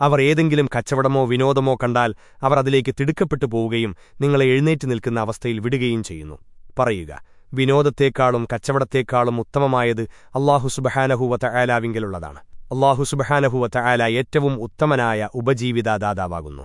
അവർ ഏതെങ്കിലും കച്ചവടമോ വിനോദമോ കണ്ടാൽ അവർ അതിലേക്ക് തിടുക്കപ്പെട്ടു പോവുകയും നിങ്ങളെ എഴുന്നേറ്റ് നിൽക്കുന്ന അവസ്ഥയിൽ വിടുകയും ചെയ്യുന്നു. പറയുക വിനോദത്തേക്കാളും കച്ചവടത്തേക്കാളും ഉത്തമമായത് അള്ളാഹു സുബഹാനഹുവത്ത ആലാവിങ്കലുള്ളതാണ് അള്ളാഹു സുബഹാനഹുവത്ത ആല ഏറ്റവും ഉത്തമനായ ഉപജീവിതാദാതാവാകുന്നു.